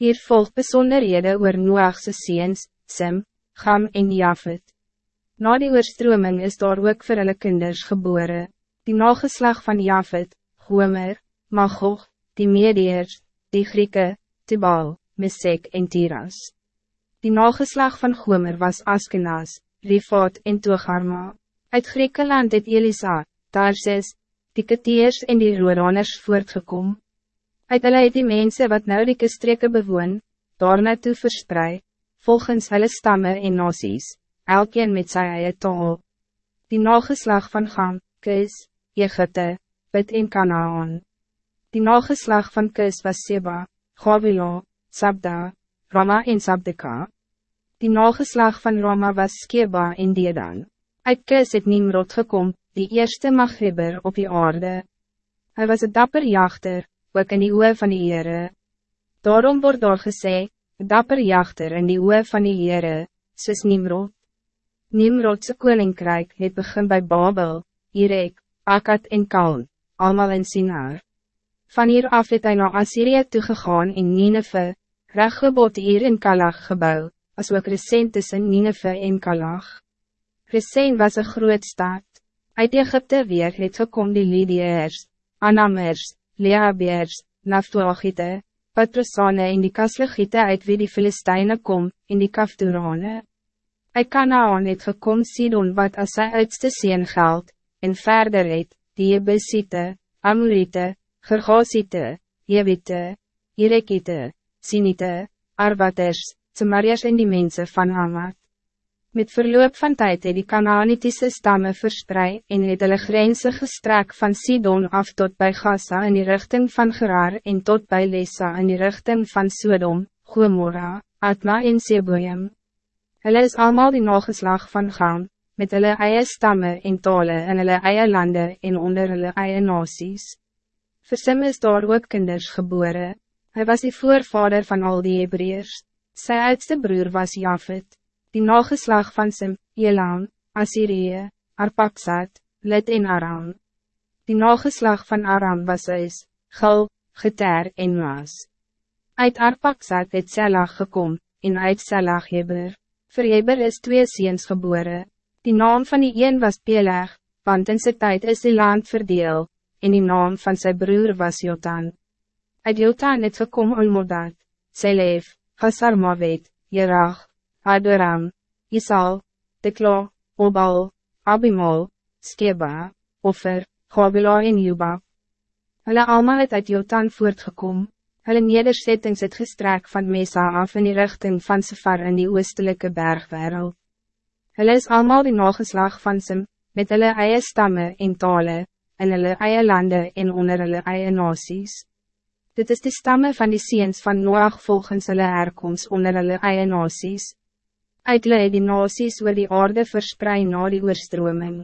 Hier volgt besonderhede oor Noachse seens, Sim, Gam en Jafet. Na die oorstroming is daar ook vir hulle kinders gebore, die nageslag van Jafet, Gomer, Magog, die Mediërs, die Grieken, Tibal, Mesek en Tiras. Die nageslag van Gomer was Askenas, Rifat en Togarma. Uit Griekenland het Elisa, Tarsis, die Ketiers en die Roraners voortgekom. Uit hulle het die mense wat nou die kustreke bewoon, daar naartoe verspreid, volgens hulle stammen en nasies, elkeen met sy eie taal. Die nageslag van Gam, Kis, Egypte, Bid en Kanaan. Die nageslag van Kis was Seba, Gavila, Sabda, Rama en Sabdeka. Die nageslag van Rama was Skeba en Dedan. Uit Kis het Nimrod gekom, die eerste maghribber op die aarde. Hij was een dapper jachter, ook in die oe van die Heere. Daarom wordt daar gesê, dapper jachter in die oe van die Heere, soos Nimrod. Nimrodse koninkrijk het begin bij Babel, Irek, Akkad en Kaln, allemaal in Sinar. Van hier af het hy na Assyrië toegegaan in Nineve, reggebod hier in Kalach gebouw, as ook recent tussen Nineve en Kalach. Recent was een groot stad. Uit Egypte weer het gekom die Lydiërs, Anamers, Leabeers, Naftoagite, Patrosane en die Kaslegite uit wie die Filisteine kom, en die Kafturane. Uit Kanaan het gekom Sidon wat as sy uitste seen geld, en verder het, die Jebusite, Amorite, Gergasite, Jewite, Irekite, Sinite, Arbaters, Samarias en die mensen van Hamad. Met verloop van tijd het die Canaanitische stammen verspreid en het hulle grense gestrek van Sidon af tot bij Gaza in die richting van Gerar en tot bij Lesa in die richting van Sodom, Gomorra, Atma en Seboeim. Hulle is allemaal die nageslag van Gaan, met hulle eie stammen en tale in hulle eie lande en onder hulle eie nasies. Voor Sim is daar ook kinders geboren. Hij was die voorvader van al die Hebreërs. Sy oudste broer was Jafet die nageslag van Sim, Elam, Assyrië, Arpaksat, Lid en Aram. Die nageslag van Aram was is, Gil, Geter en Maas. Uit Arpaksat het Selag gekom, en uit Selag Heber. Voor Heber is twee ziens geboren. Die naam van die een was Peleg, want in sy tijd is die land verdeel, en die naam van zijn broer was Jotan. Uit Jotan het gekom Ulmodat, Selef, Hasarmavet, Jerach, Adoram, Isal, Tekla, Obal, Abimol, Skeba, Offer, Gabila en Juba. Hulle allemaal het uit Jotan voortgekom, hulle nederzettings het gestrek van Mesa af in die richting van Sefar in die oostelike bergwereld. Hulle is allemaal die nageslag van Sim, met hulle eie stammen en tale, in hulle eie lande en onder hulle eie nasies. Dit is de stammen van die seens van Noach volgens hulle herkomst onder hulle eie nasies. Uit hulle het die nasies oor die aarde verspreid na die oorstroming.